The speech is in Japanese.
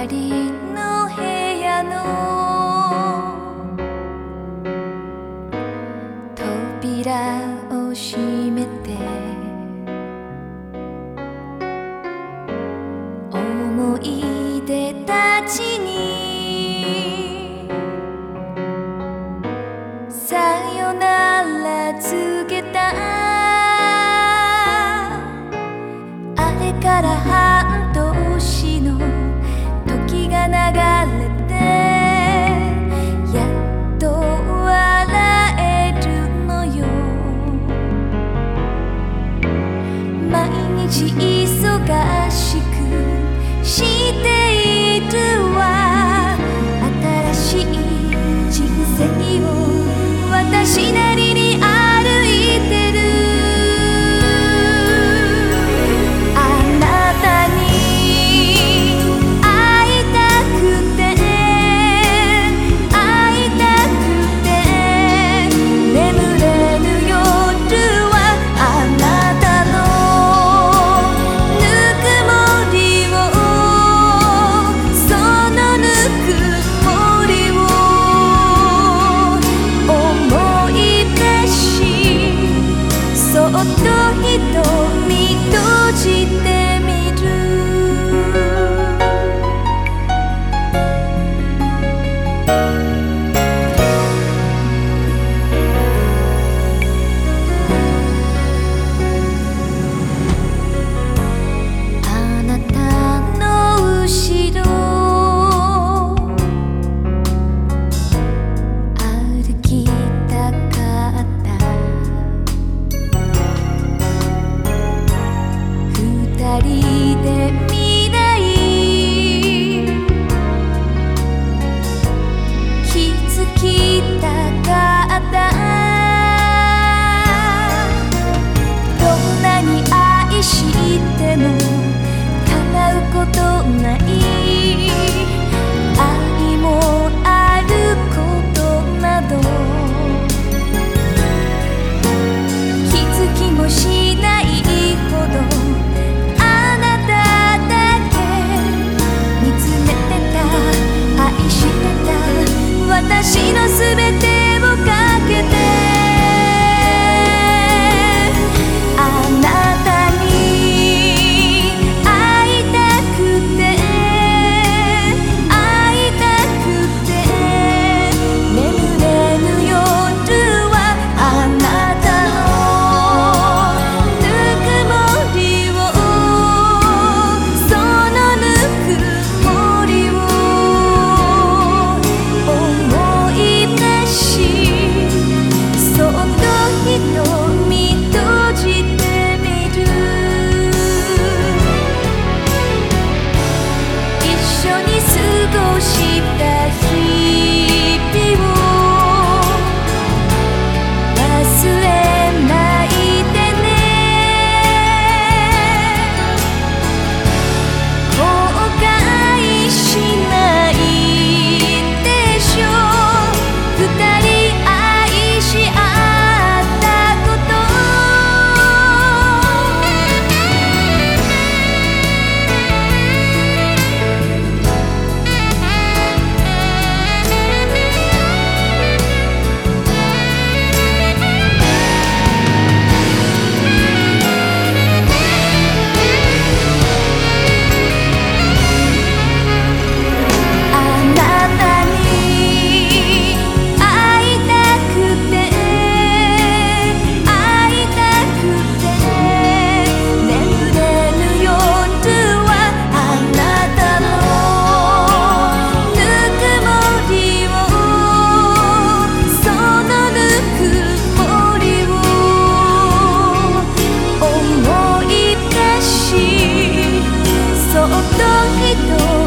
二人を閉めて忙しくしているわ。新しい人生を私なりすべてそっと人